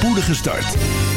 spoedige start.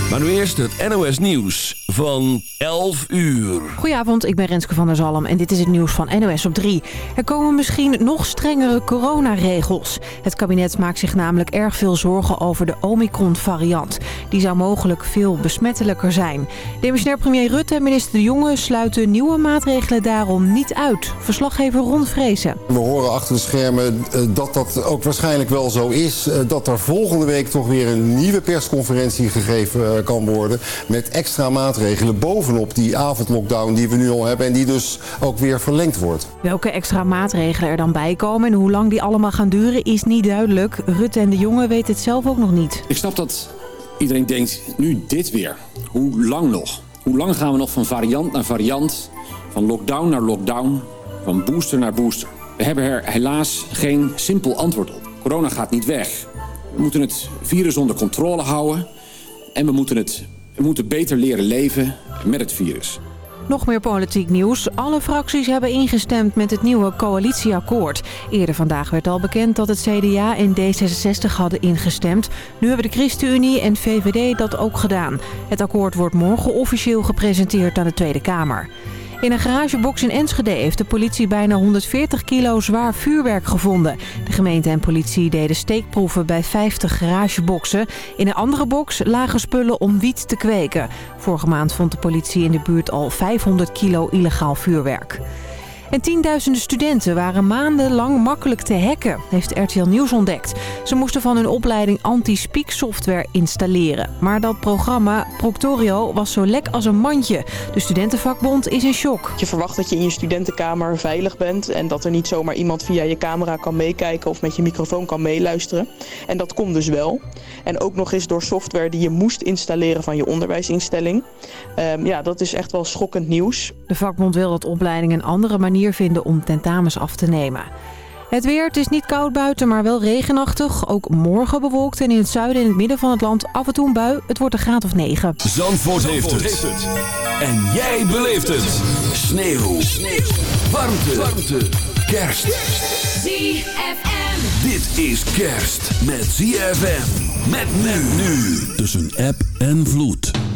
Maar nu eerst het NOS Nieuws van 11 uur. Goedenavond, ik ben Renske van der Zalm en dit is het nieuws van NOS op 3. Er komen misschien nog strengere coronaregels. Het kabinet maakt zich namelijk erg veel zorgen over de Omicron-variant. Die zou mogelijk veel besmettelijker zijn. Demissionair premier Rutte en minister De Jonge sluiten nieuwe maatregelen daarom niet uit. Verslaggever Ron Vrezen. We horen achter de schermen eh, dat dat ook waarschijnlijk wel zo is. Eh, dat er volgende week toch weer een nieuwe persconferentie gegeven eh, kan worden. Met extra maatregelen bovenop die avondlockdown die we nu al hebben. En die dus ook weer verlengd wordt. Welke extra maatregelen er dan bij komen en hoe lang die allemaal gaan duren is niet duidelijk. Rutte en De Jonge weten het zelf ook nog niet. Ik snap dat iedereen denkt, nu dit weer. Hoe lang nog? Hoe lang gaan we nog van variant naar variant, van lockdown naar lockdown, van booster naar booster? We hebben er helaas geen simpel antwoord op. Corona gaat niet weg. We moeten het virus onder controle houden en we moeten, het, moeten beter leren leven met het virus. Nog meer politiek nieuws. Alle fracties hebben ingestemd met het nieuwe coalitieakkoord. Eerder vandaag werd al bekend dat het CDA en D66 hadden ingestemd. Nu hebben de ChristenUnie en VVD dat ook gedaan. Het akkoord wordt morgen officieel gepresenteerd aan de Tweede Kamer. In een garagebox in Enschede heeft de politie bijna 140 kilo zwaar vuurwerk gevonden. De gemeente en politie deden steekproeven bij 50 garageboxen. In een andere box lagen spullen om wiet te kweken. Vorige maand vond de politie in de buurt al 500 kilo illegaal vuurwerk. En tienduizenden studenten waren maandenlang makkelijk te hacken, heeft RTL Nieuws ontdekt. Ze moesten van hun opleiding anti-speak software installeren. Maar dat programma Proctorio was zo lek als een mandje. De studentenvakbond is in shock. Je verwacht dat je in je studentenkamer veilig bent en dat er niet zomaar iemand via je camera kan meekijken of met je microfoon kan meeluisteren. En dat komt dus wel. En ook nog eens door software die je moest installeren van je onderwijsinstelling. Um, ja, dat is echt wel schokkend nieuws. De vakbond wil dat opleidingen een andere manier vinden om tentamens af te nemen. Het weer, het is niet koud buiten, maar wel regenachtig. Ook morgen bewolkt en in het zuiden en het midden van het land af en toe een bui. Het wordt een graad of 9. Zandvoort, heeft, het. En jij beleeft het. Sneeuw. Sneeuw. Warmte. Warmte. Kerst. ZFM. Dit is kerst met ZFM. Met men nu. Tussen app en vloed.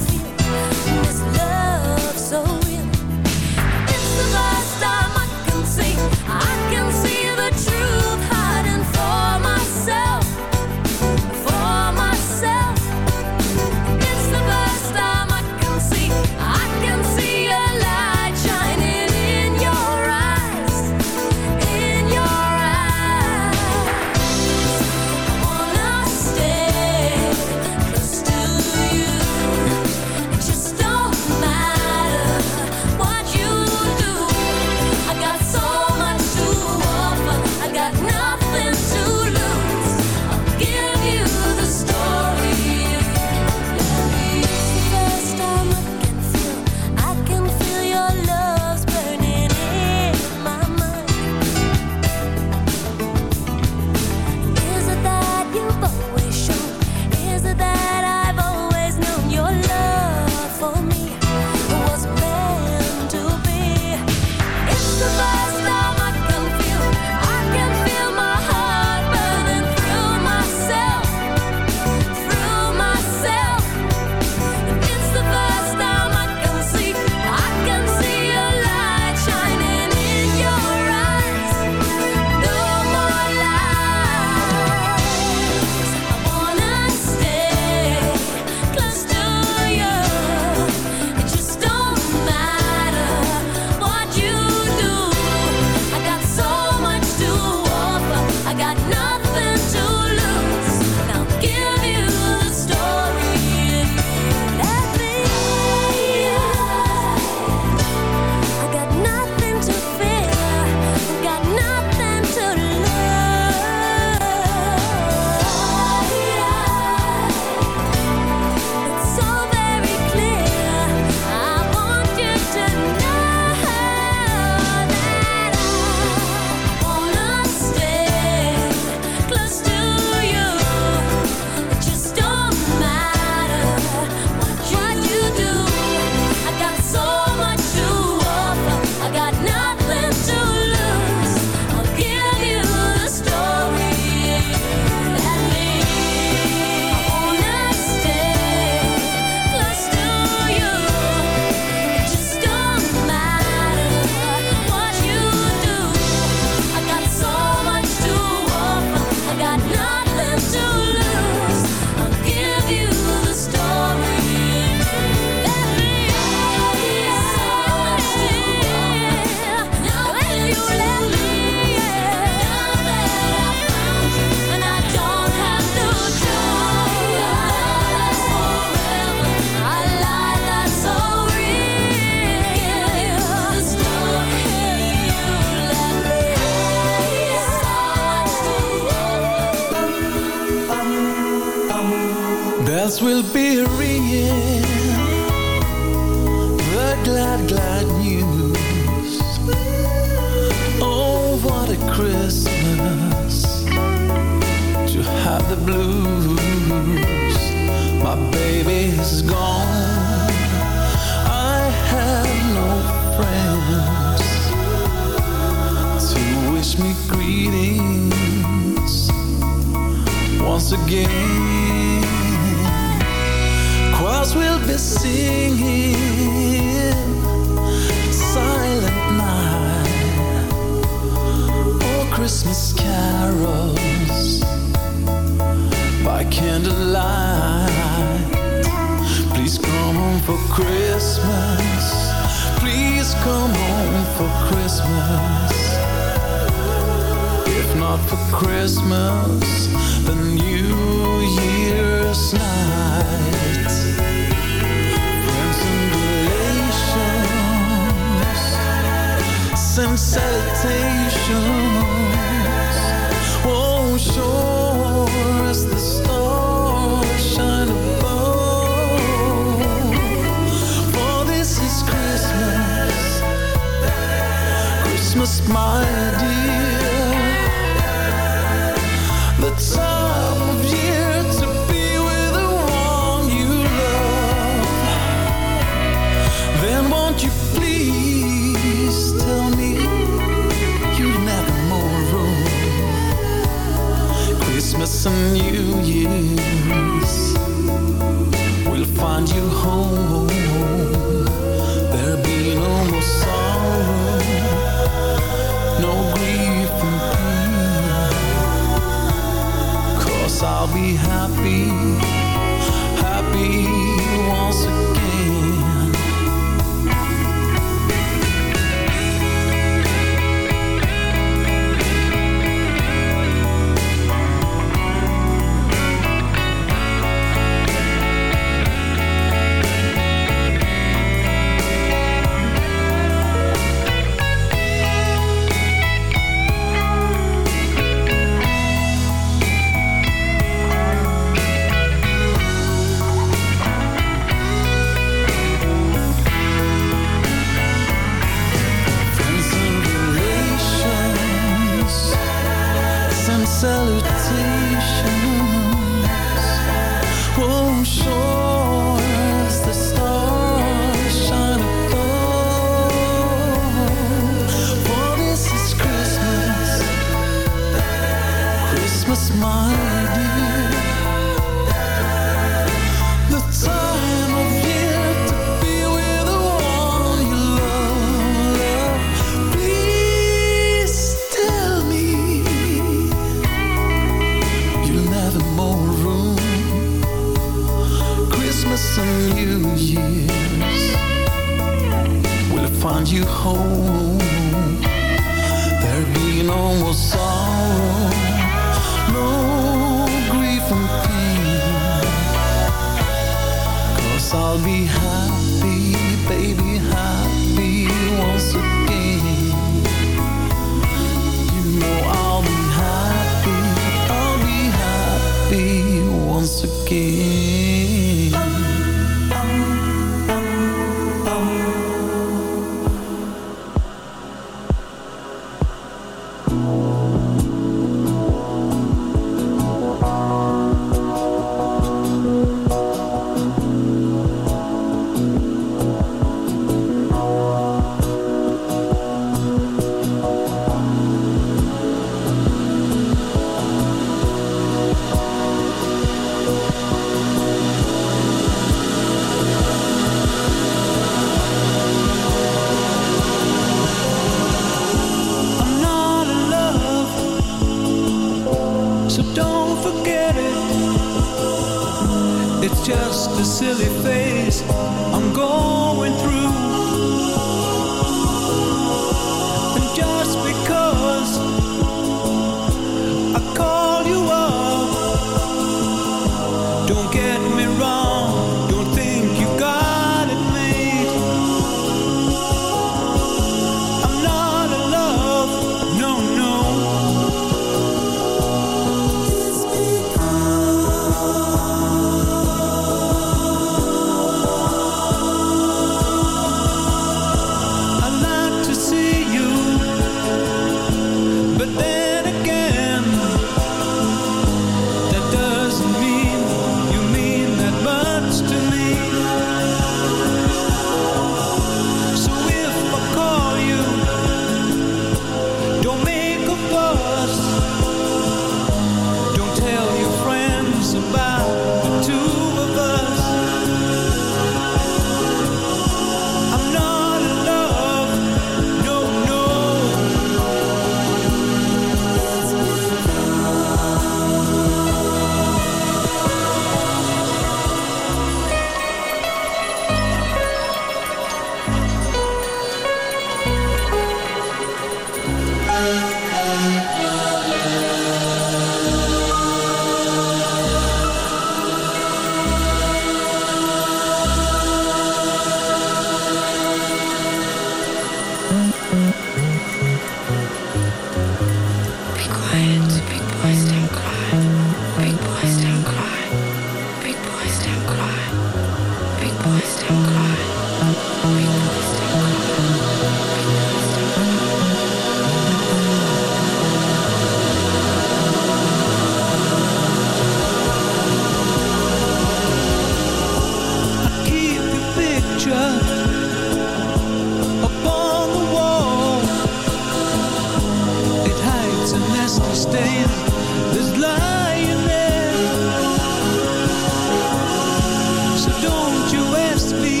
left be.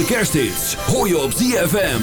De hoor je op ZFM.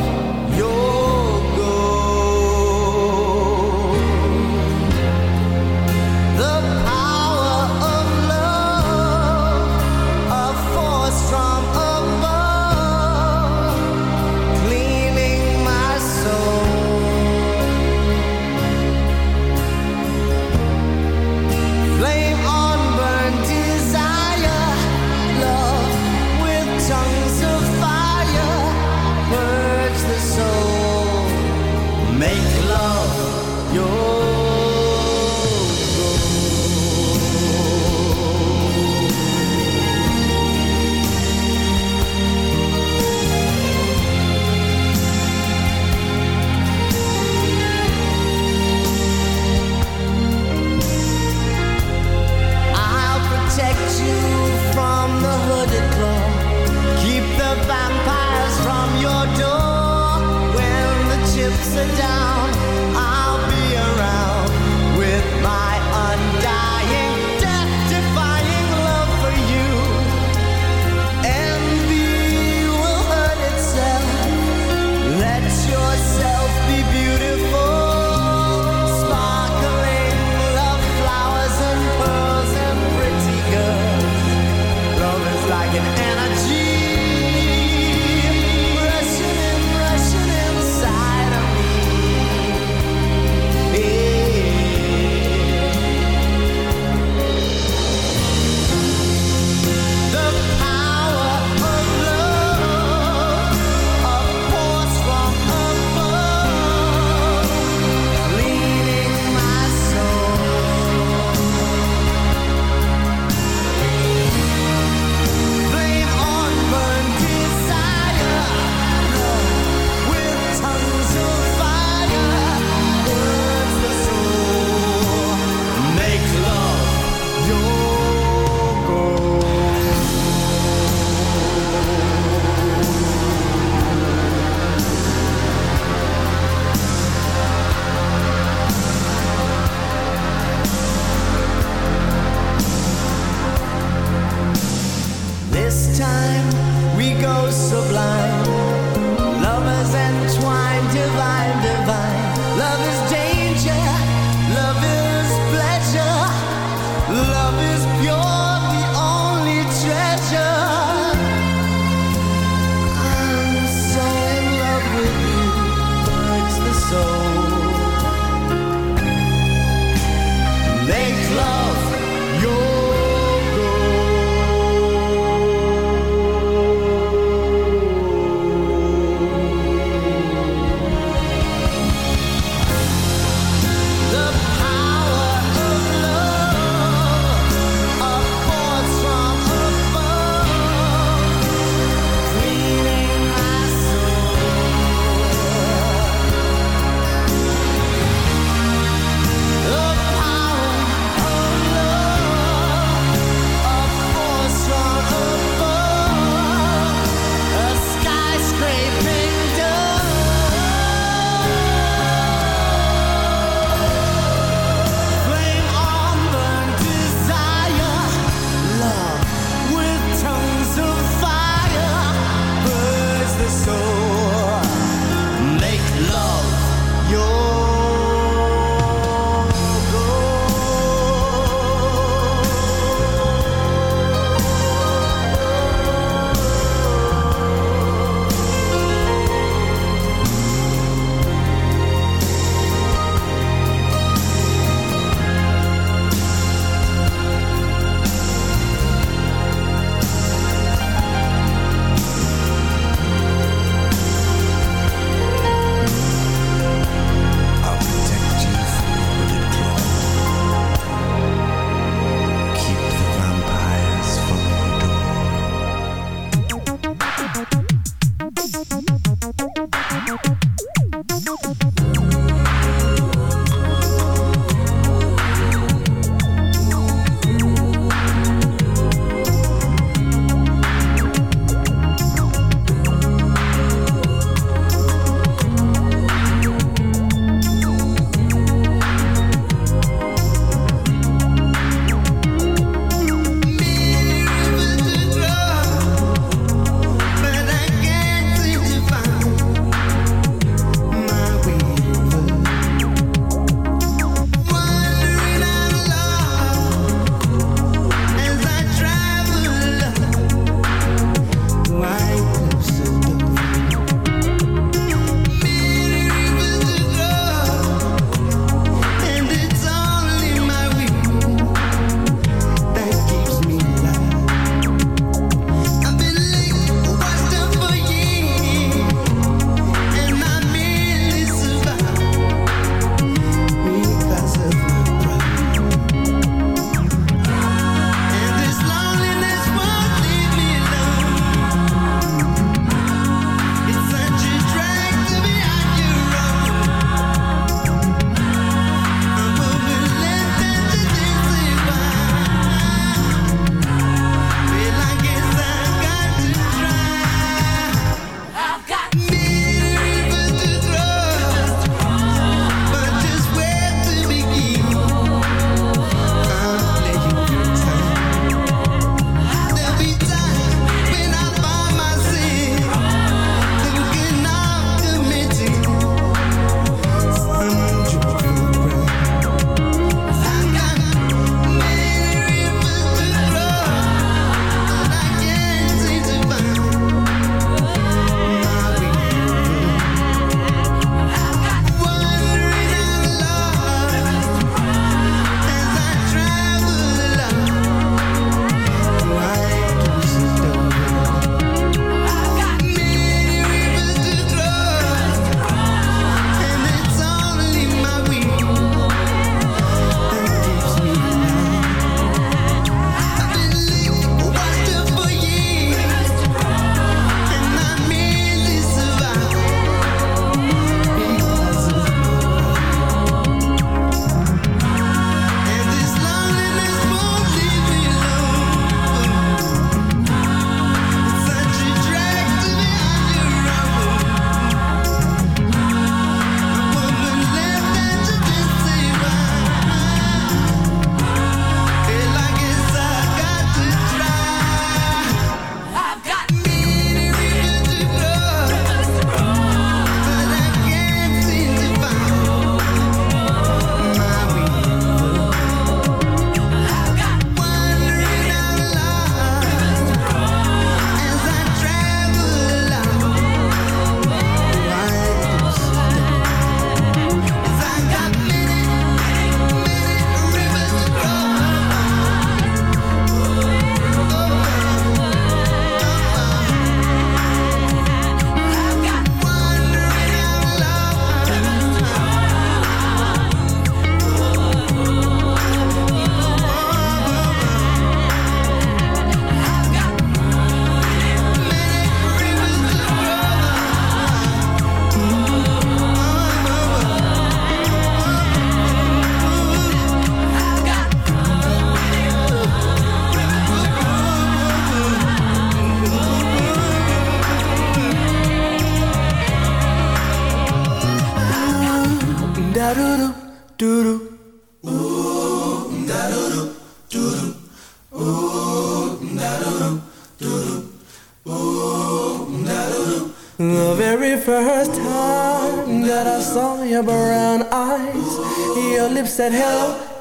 down.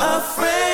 is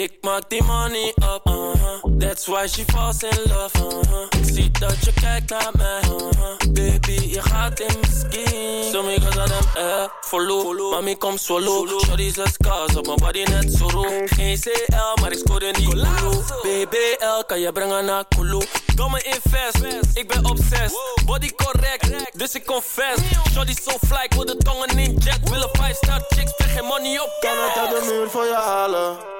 Ik maak die money up, uh-huh. That's why she falls in love, uh-huh. Ik zie dat je kijkt naar mij, uh-huh. Baby, je gaat in mijn skin. So me cause them eh, follow Mami, kom solo Shorty zes kaas op mijn body net zo roep. Geen CL, maar ik scoor in die Kulu BBL, kan je brengen naar Kulu. Domme invest, ik ben obsessed. Body correct, dus ik confess. Shorty so fly, ik wil de tongen in jet. Willen 5 star chicks, spreek geen money op Kan het uit de muur voor je halen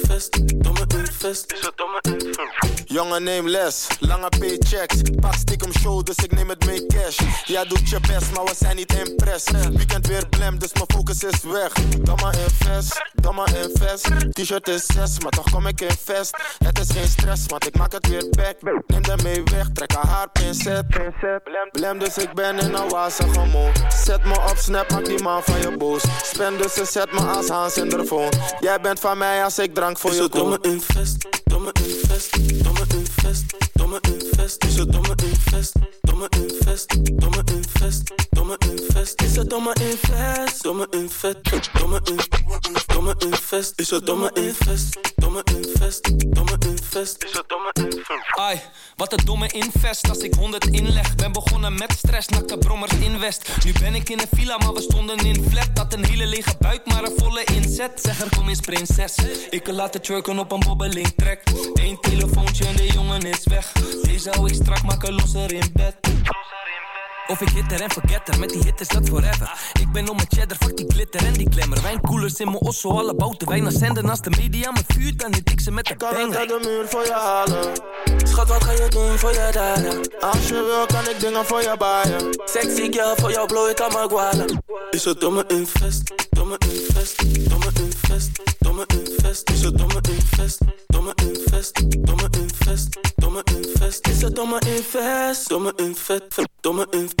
domme invest. Is het domme invest. Jongen, neem les, lange paychecks. Pak stiekem show, dus ik neem het mee cash. Jij doet je best, maar we zijn niet impress. Weekend weer blem, dus mijn focus is weg. Domme invest, domme invest. T-shirt is 6, maar toch kom ik in vest. Het is geen stress, want ik maak het weer back. Neem de mee weg, trek haar haar pincet. Blem, dus ik ben in een wazige mood. Zet me op snap, maak die man van je boos. Spend dus en zet me als Hans in de phone. Jij bent van mij als ik drank voor koop. Domme invest, domme invest, domme invest, domme invest. Is het domme invest, domme invest, domme invest. domme invest. Is het domme invest, domme invest, domme invest, domme invest. Is het domme invest, domme invest, domme invest. Is het domme invest. Ai, wat een domme invest als ik 100 inleg. Ben begonnen met stress, nakte brommers in West. Nu ben ik in een villa, maar we stonden in flat. Dat een hele lege buik, maar een volle inzet. Zeg er kom eens prinses. Ik laten twerken op een bobbeling trek. Eén telefoontje en de jongen is weg. Deze hou ik strak, maken losser in bed. Of ik hitter en forgetter, met die hit is dat forever. Ik ben om mijn cheddar, fuck die glitter en die glamour. Wijnkoelers in mijn osso, alle bouten wijn naar zenden. Als de media me vuurt, dan hit ik ze met de Kan ik banger. uit de muur voor je halen? Schat, wat ga je doen voor je daden? Als je wil, kan ik dingen voor je baaien. Sexy girl, voor jou blow ik aan mijn gualen. Is het domme invest, domme invest, domme invest, domme invest. Is het domme invest, domme invest, domme invest, domme invest. Is het domme invest, domme invest, domme invest,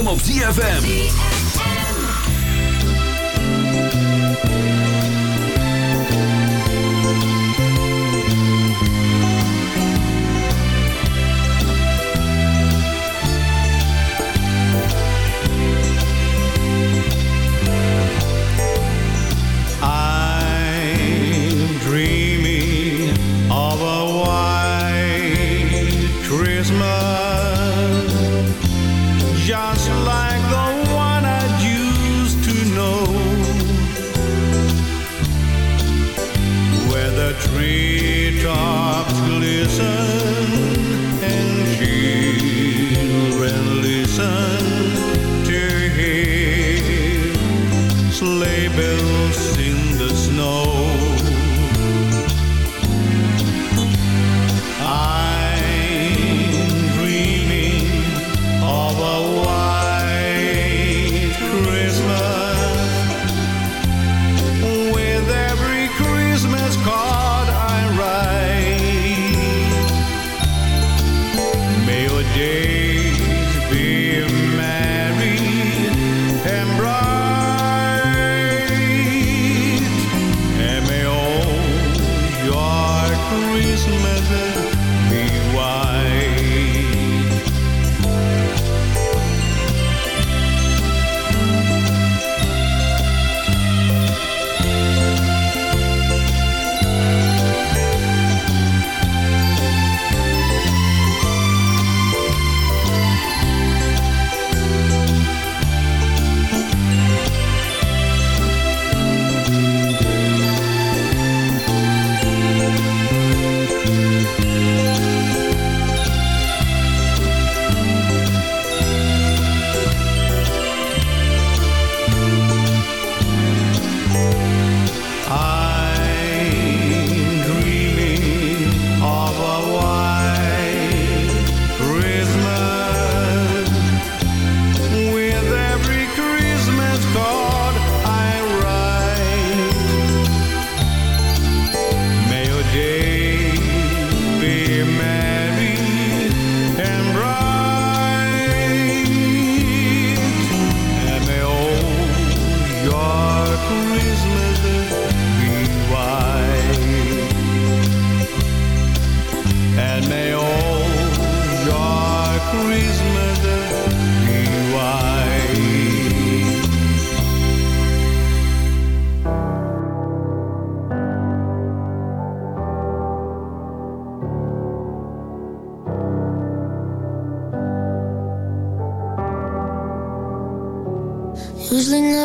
Hem op ZFM.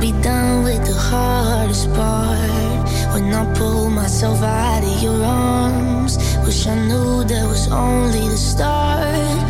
be done with the hardest part when I pull myself out of your arms. Wish I knew that was only the start.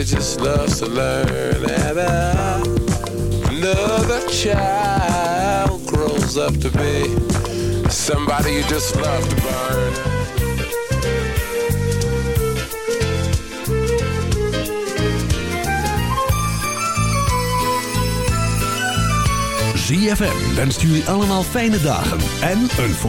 That just loves to learn, and uh, another child grows up to be somebody you just love to burn. ZFM wenst jullie allemaal fijne dagen en een voor